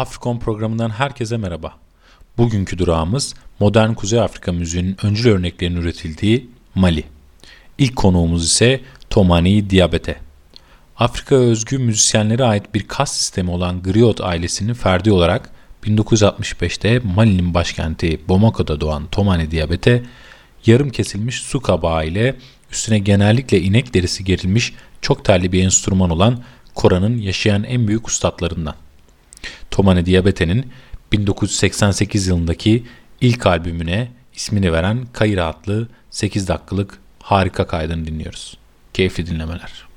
Afrikon programından herkese merhaba. Bugünkü durağımız modern Kuzey Afrika müziğinin öncül örneklerinin üretildiği Mali. İlk konuğumuz ise Tomani Diabete. Afrika özgü müzisyenlere ait bir kas sistemi olan Griot ailesinin ferdi olarak 1965'te Mali'nin başkenti Bamako'da doğan Tomani Diabete, yarım kesilmiş su kabağı ile üstüne genellikle inek derisi gerilmiş çok telli bir enstrüman olan Kora'nın yaşayan en büyük ustalarından. Tomane Diabete'nin 1988 yılındaki ilk albümüne ismini veren Kayra adlı 8 dakikalık harika kaydını dinliyoruz. Keyifli dinlemeler.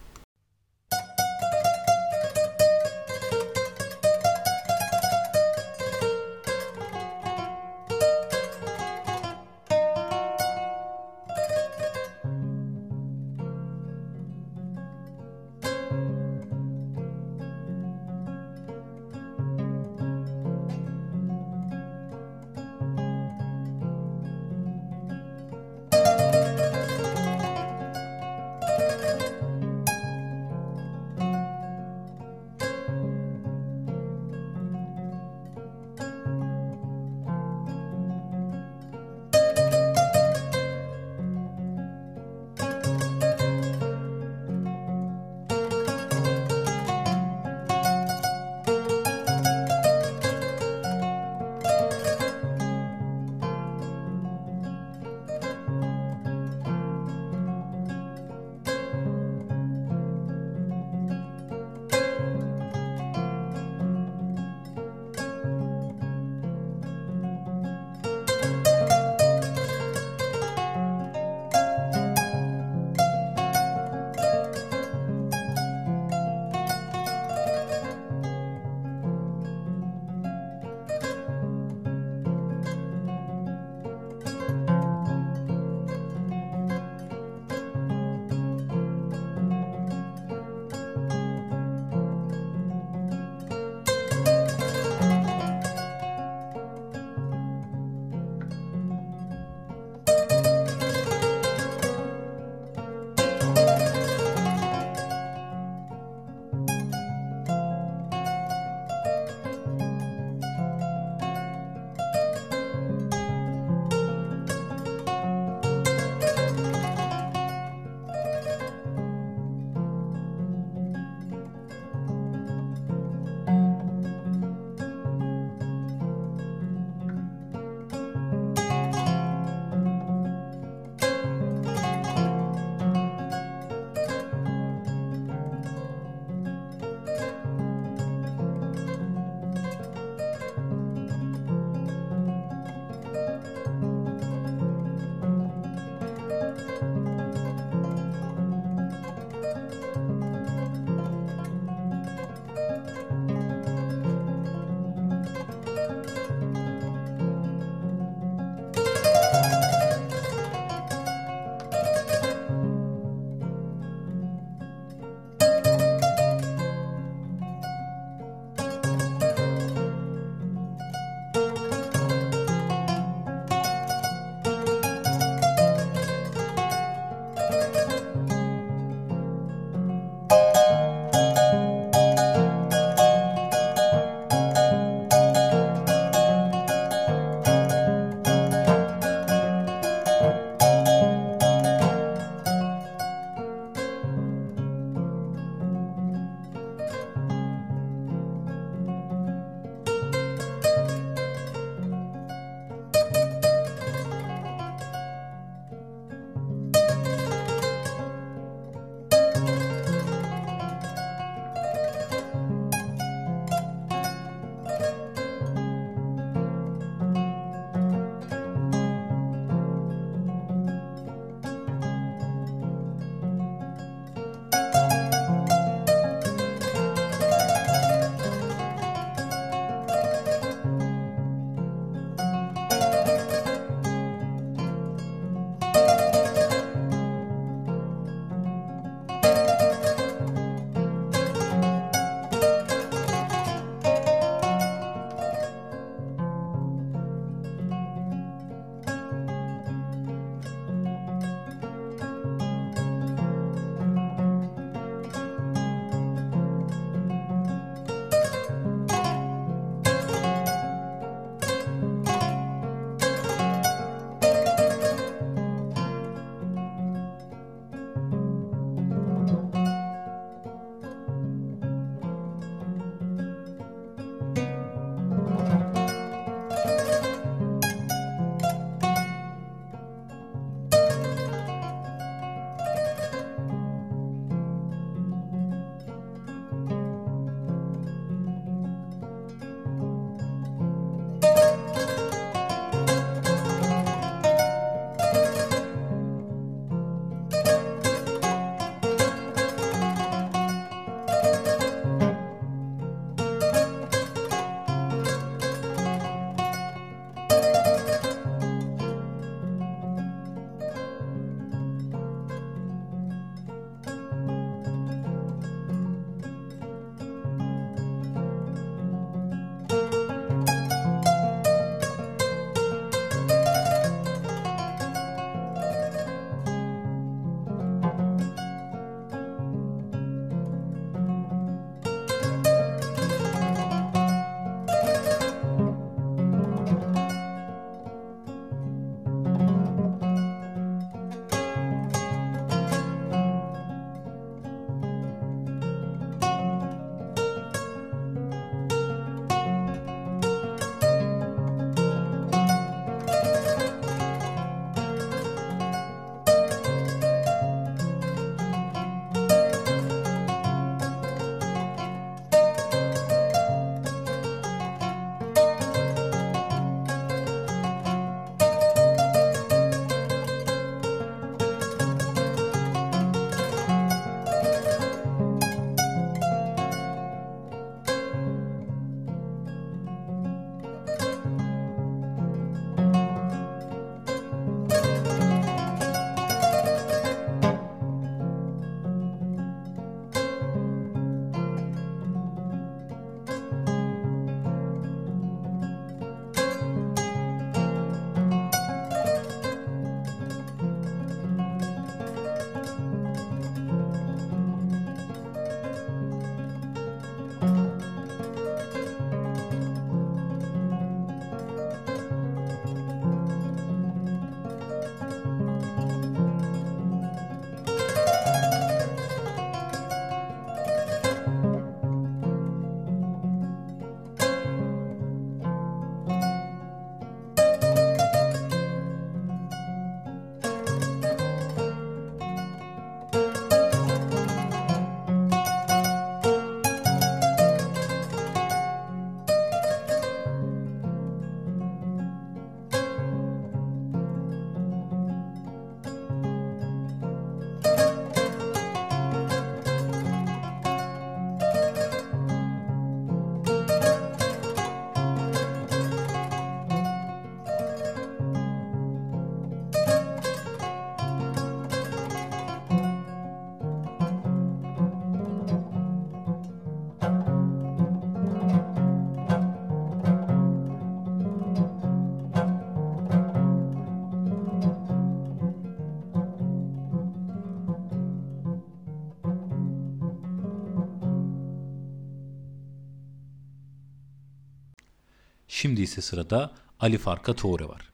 Şimdi ise sırada Ali Farka Toure var.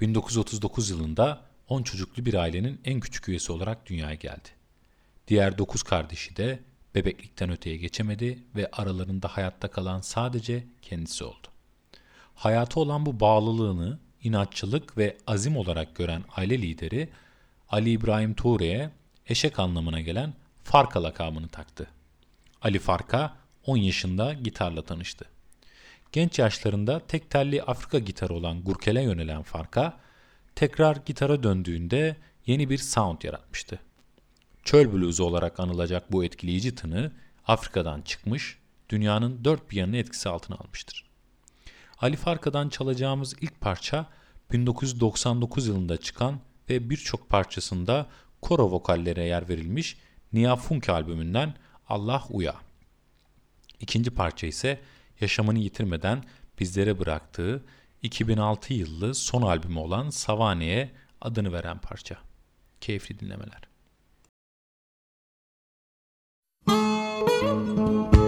1939 yılında 10 çocuklu bir ailenin en küçük üyesi olarak dünyaya geldi. Diğer 9 kardeşi de bebeklikten öteye geçemedi ve aralarında hayatta kalan sadece kendisi oldu. Hayatı olan bu bağlılığını inatçılık ve azim olarak gören aile lideri Ali İbrahim Tuğre'ye eşek anlamına gelen Farka lakabını taktı. Ali Farka 10 yaşında gitarla tanıştı. Genç yaşlarında tek telli Afrika gitarı olan Gurkel'e yönelen Farka, tekrar gitara döndüğünde yeni bir sound yaratmıştı. Çöl bluzu olarak anılacak bu etkileyici tını Afrika'dan çıkmış, dünyanın dört bir yanını etkisi altına almıştır. Ali Farka'dan çalacağımız ilk parça 1999 yılında çıkan ve birçok parçasında koro vokallere yer verilmiş Nia Funk albümünden Allah Uya. İkinci parça ise yaşamını yitirmeden bizlere bıraktığı 2006 yıllı son albümü olan Savane'ye adını veren parça. Keyifli dinlemeler. Müzik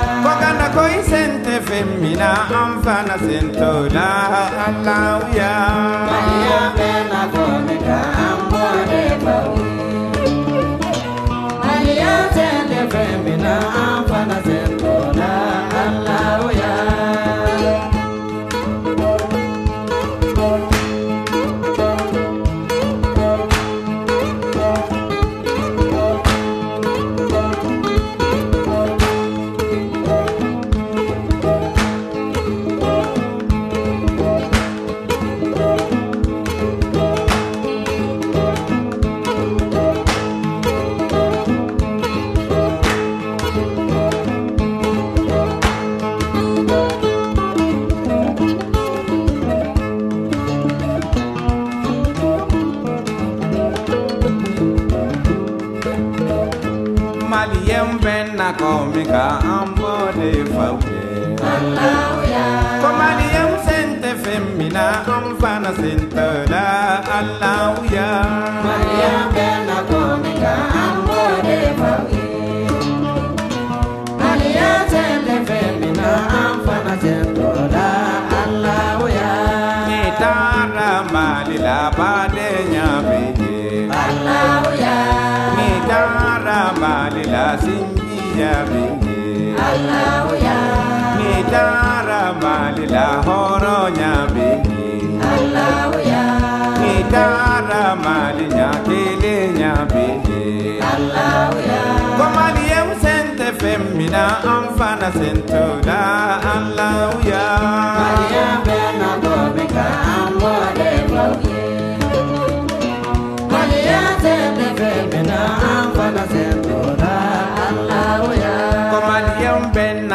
Kokana koi sente femmina an fana sentola Allahuya Maria bena komika ambode bawi Maria sente femmina Allahuya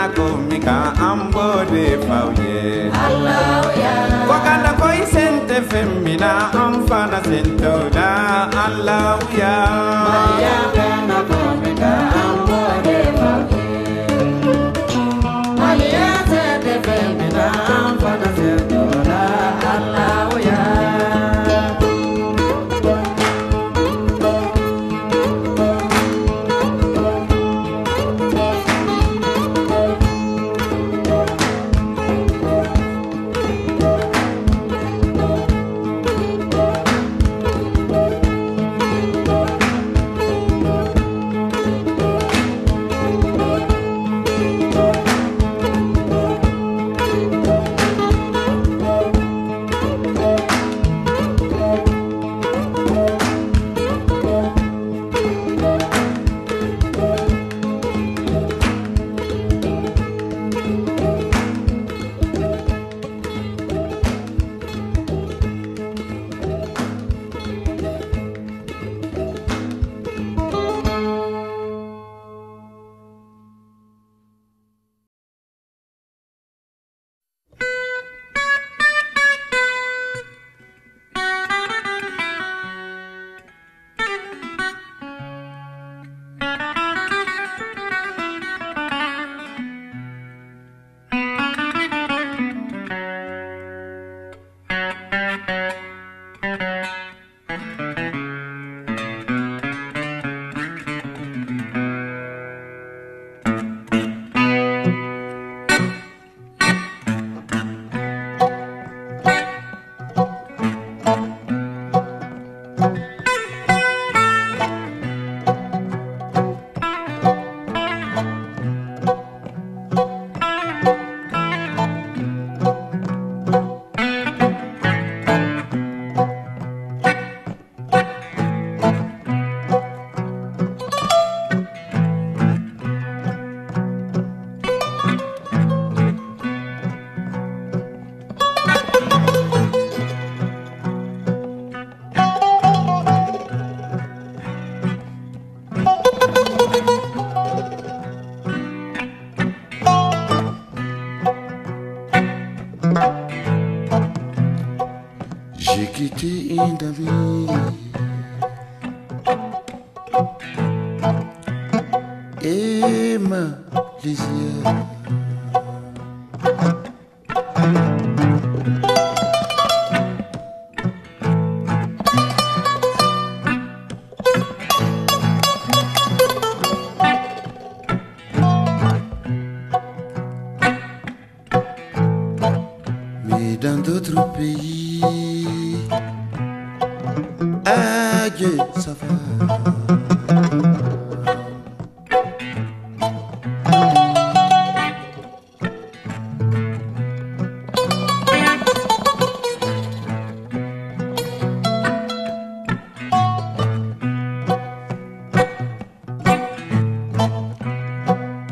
nakumika ambode fauye. Wakanda ko isente femmina amfana sentoda allahuya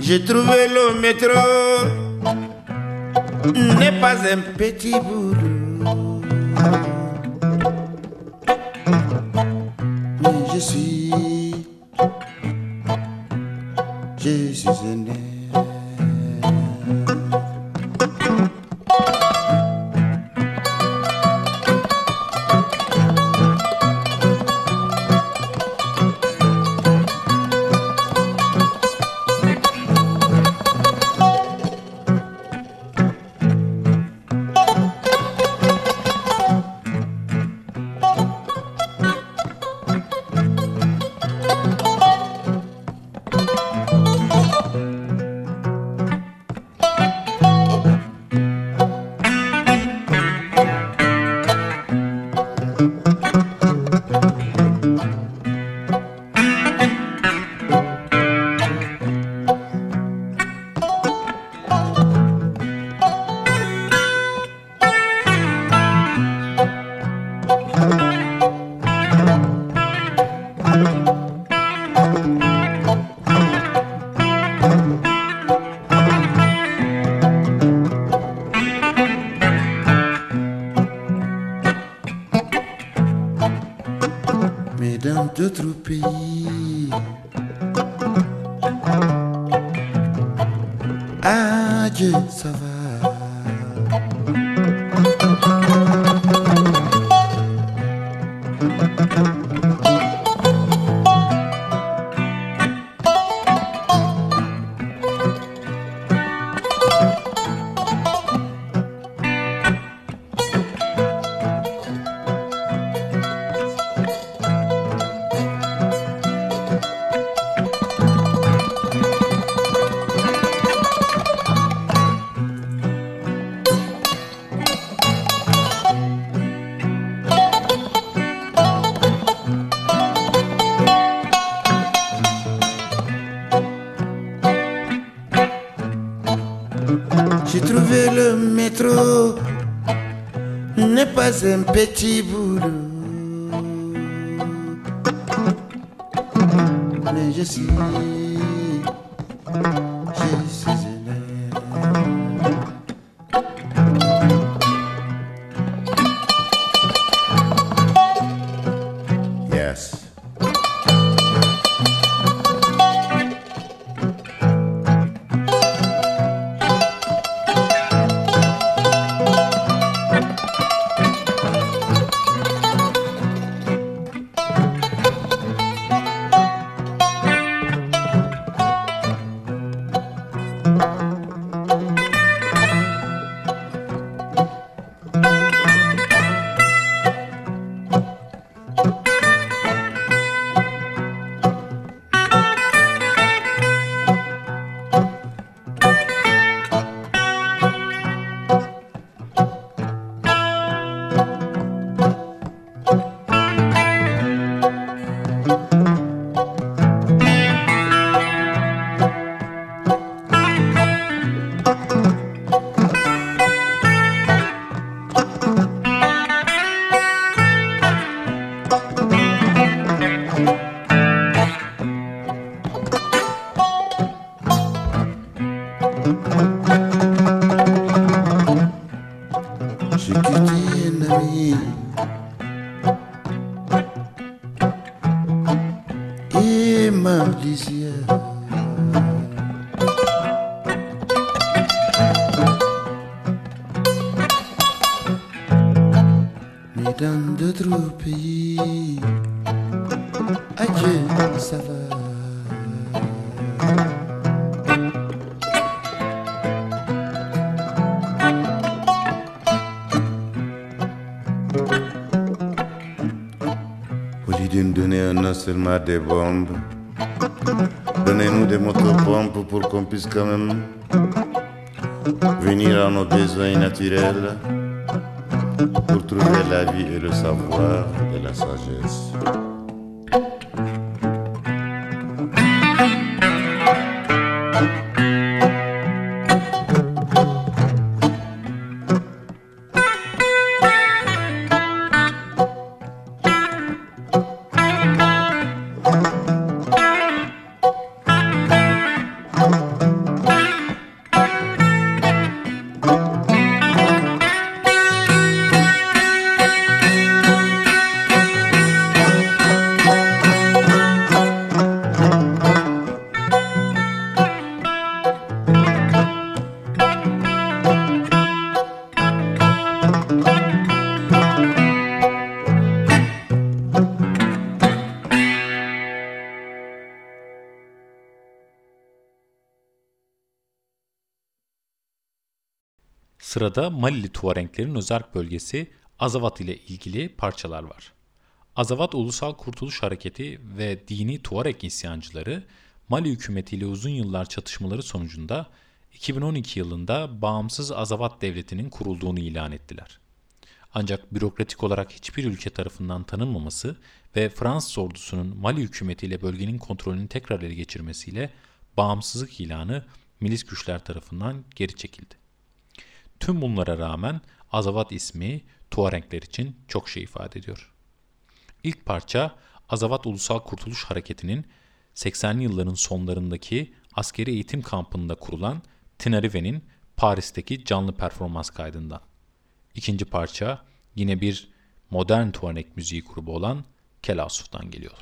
J'ai trouvé le métro, n'est pas un petit boulot. mais dans d'autres pays. Adieu, ça va. and Betty Voodoo. Des bombes, donnez-nous des motopompes pour qu'on puisse quand même venir à nos besoins naturels pour trouver la vie et le savoir et la sagesse. Sırada Malili Tuarenklerin özerk bölgesi Azavat ile ilgili parçalar var. Azavat Ulusal Kurtuluş Hareketi ve dini Tuareg isyancıları Mali hükümetiyle uzun yıllar çatışmaları sonucunda 2012 yılında bağımsız Azavat Devleti'nin kurulduğunu ilan ettiler. Ancak bürokratik olarak hiçbir ülke tarafından tanınmaması ve Fransız ordusunun Mali hükümetiyle bölgenin kontrolünü tekrar ele geçirmesiyle bağımsızlık ilanı milis güçler tarafından geri çekildi. Tüm bunlara rağmen Azavat ismi Tuarenkler için çok şey ifade ediyor. İlk parça Azavat Ulusal Kurtuluş Hareketi'nin 80'li yılların sonlarındaki askeri eğitim kampında kurulan Tinarive'nin Paris'teki canlı performans kaydından. İkinci parça yine bir modern Tuareg müziği grubu olan Kelasuf'tan geliyor.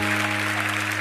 Müzik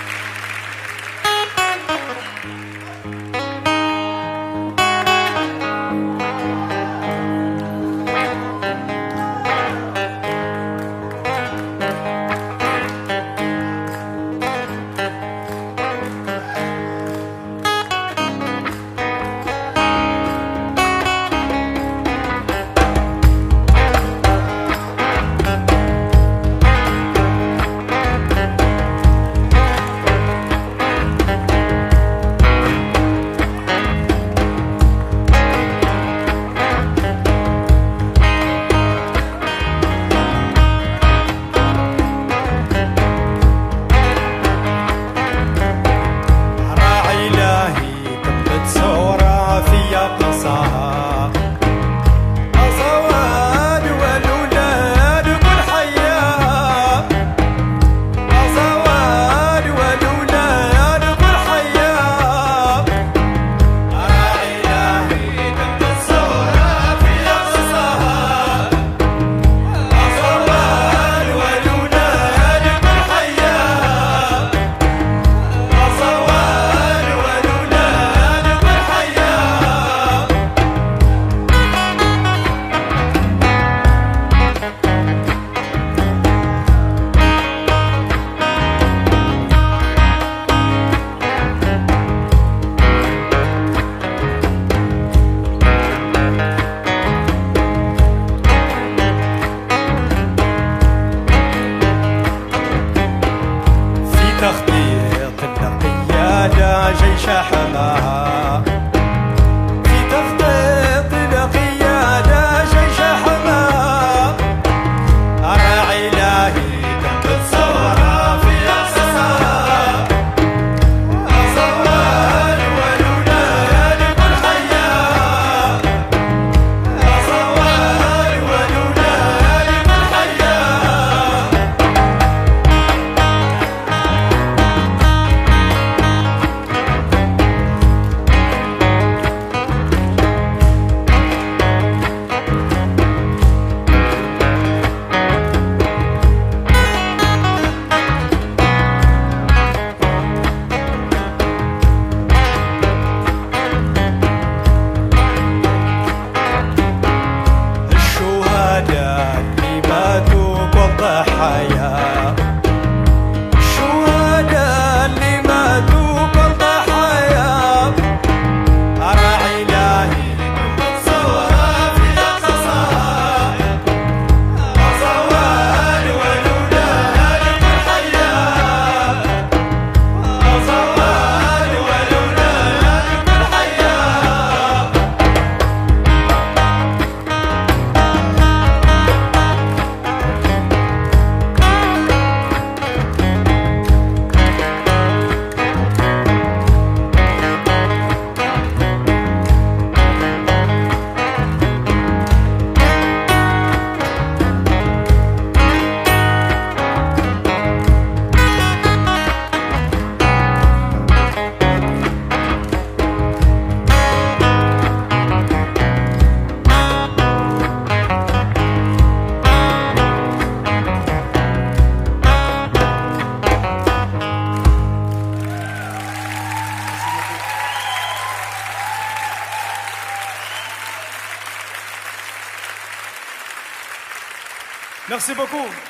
Merci beaucoup.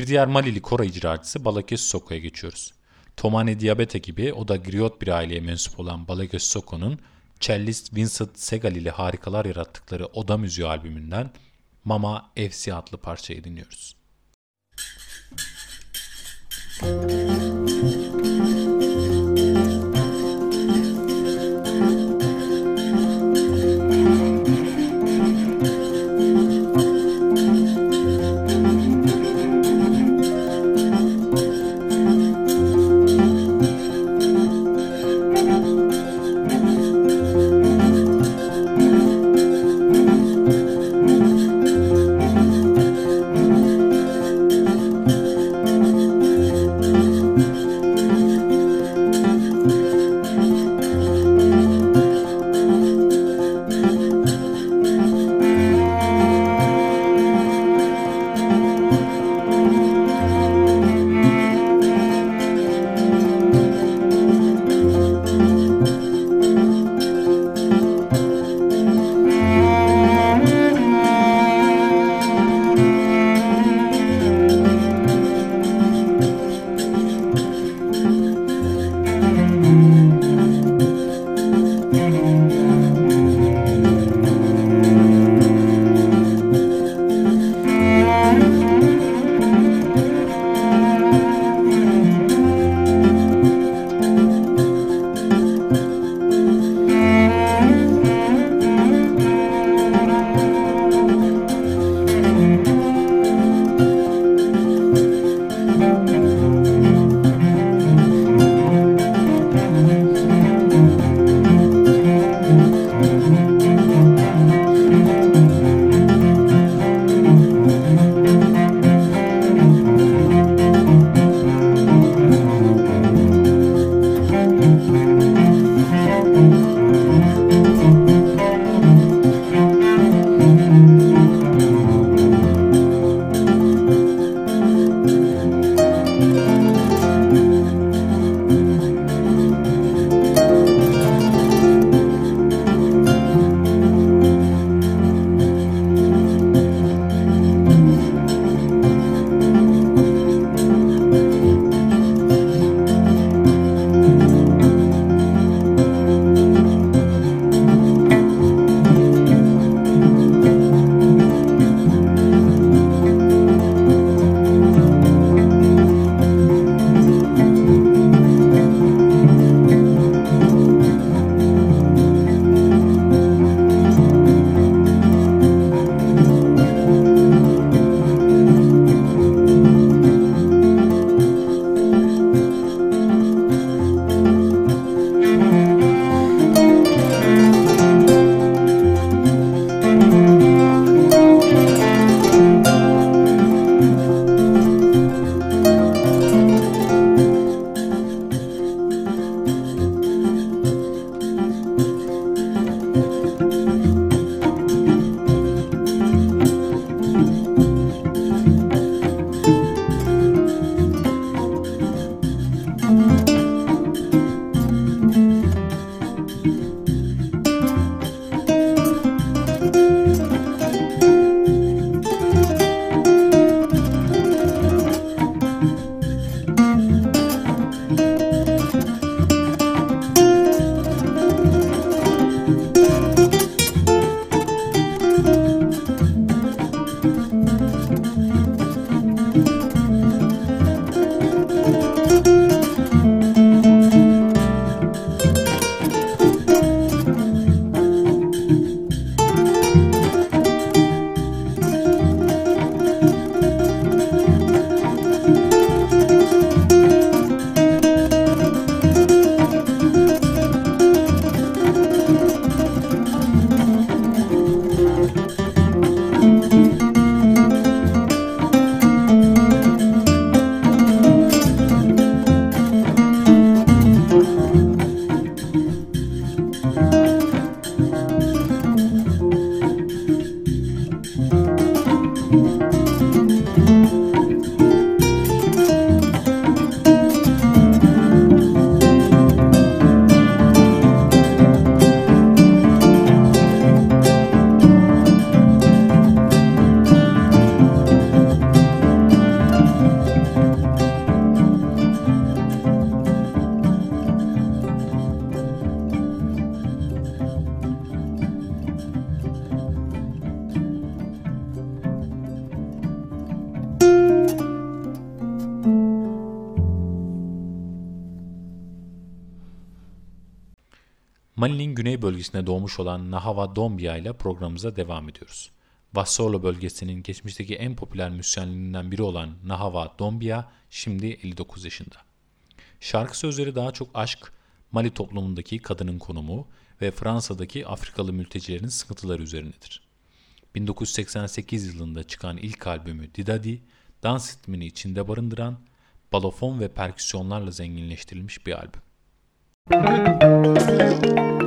Bir diğer Malili kora icracısı Balakes Soko'ya geçiyoruz. Tomane Diabete gibi o da griot bir aileye mensup olan Balakes Soko'nun cellist Vincent Segal ile harikalar yarattıkları Oda Müziği albümünden Mama FC adlı parçayı dinliyoruz. Thank Bölgesine doğmuş olan Nahava Dombia ile programımıza devam ediyoruz. Vassolo bölgesinin geçmişteki en popüler müzisyenlerinden biri olan Nahava Dombia şimdi 59 yaşında. Şarkı sözleri daha çok aşk, Mali toplumundaki kadının konumu ve Fransa'daki Afrikalı mültecilerin sıkıntıları üzerinedir. 1988 yılında çıkan ilk albümü Didadi, dans ritmini içinde barındıran, balofon ve perküsyonlarla zenginleştirilmiş bir albüm. Nyewara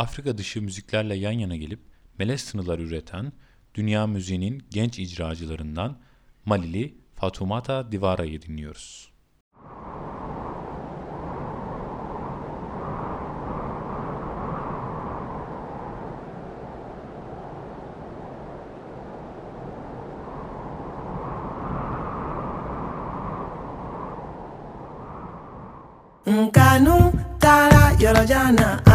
Afrika dışı müziklerle yan yana gelip melez sınırlar üreten dünya müziğinin genç icracılarından Malili Fatumata Divara'yı dinliyoruz. Nkanu tara yorojana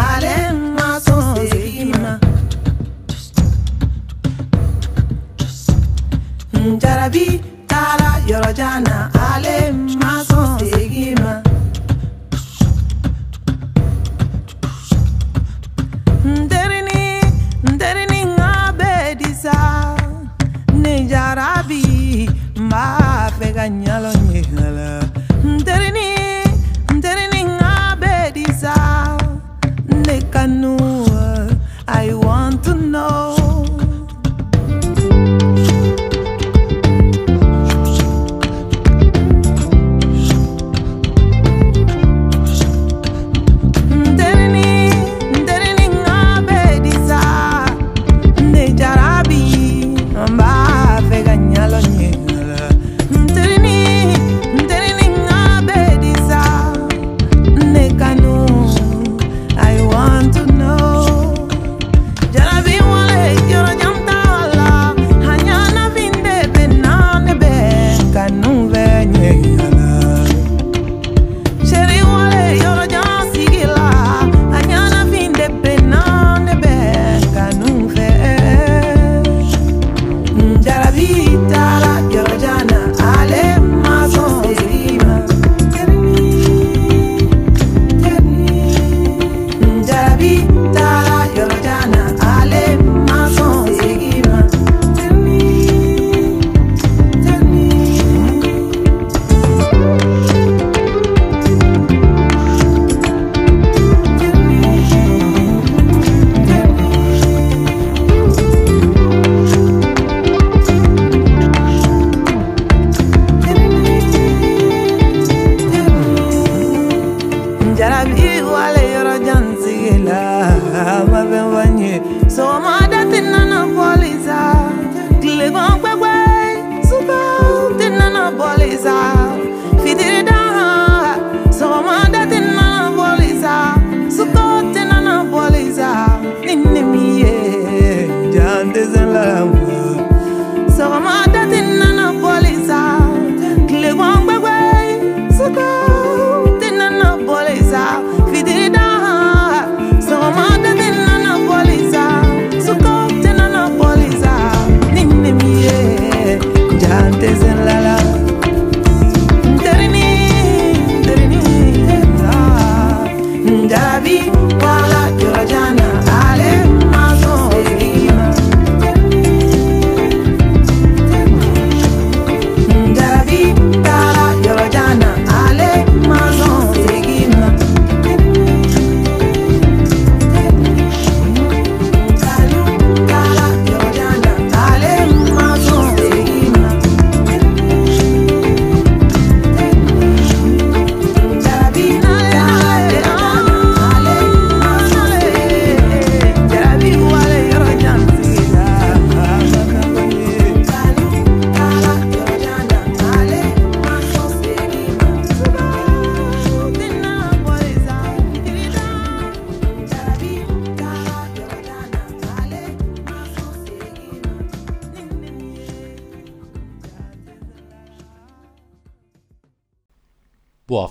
jarabi taala yɔrɔ jan ale ma sɔn segin ma. n terini n ne jarabi ma b'a ganyalo ka ɲalɔ ɲɛgɛn ngabe disa ne kanu i want to know.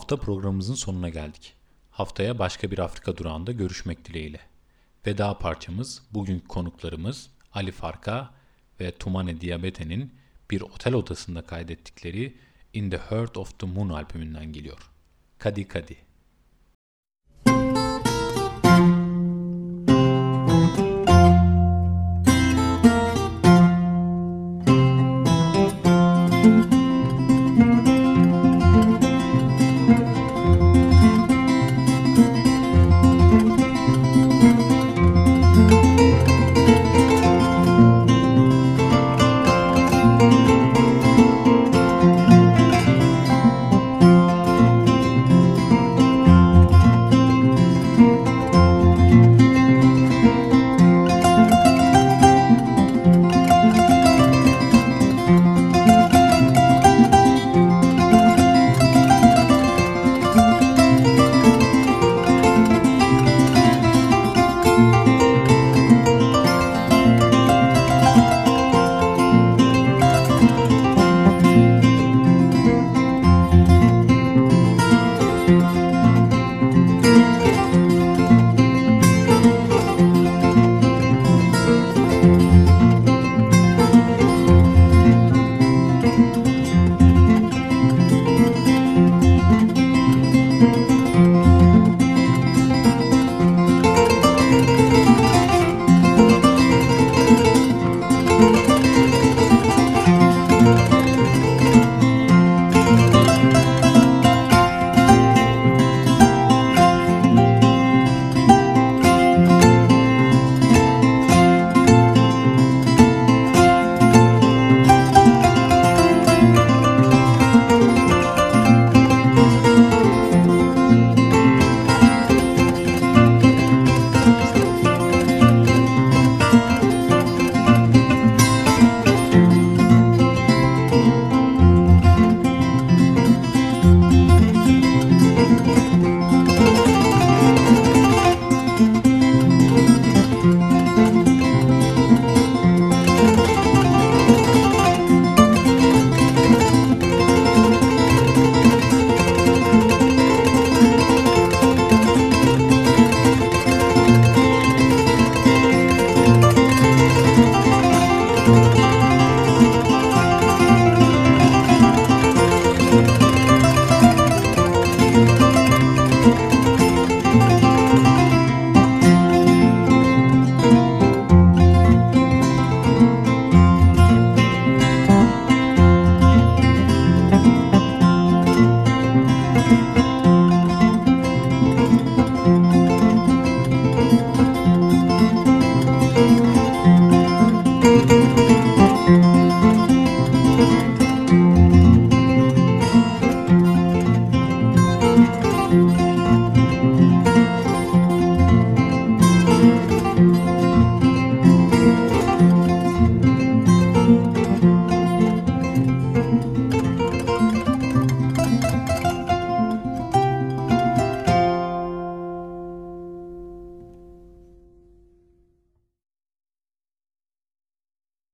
hafta programımızın sonuna geldik. Haftaya başka bir Afrika durağında görüşmek dileğiyle. Veda parçamız bugünkü konuklarımız Ali Farka ve Tumane Diabete'nin bir otel odasında kaydettikleri In the Heart of the Moon albümünden geliyor. Kadi Kadi.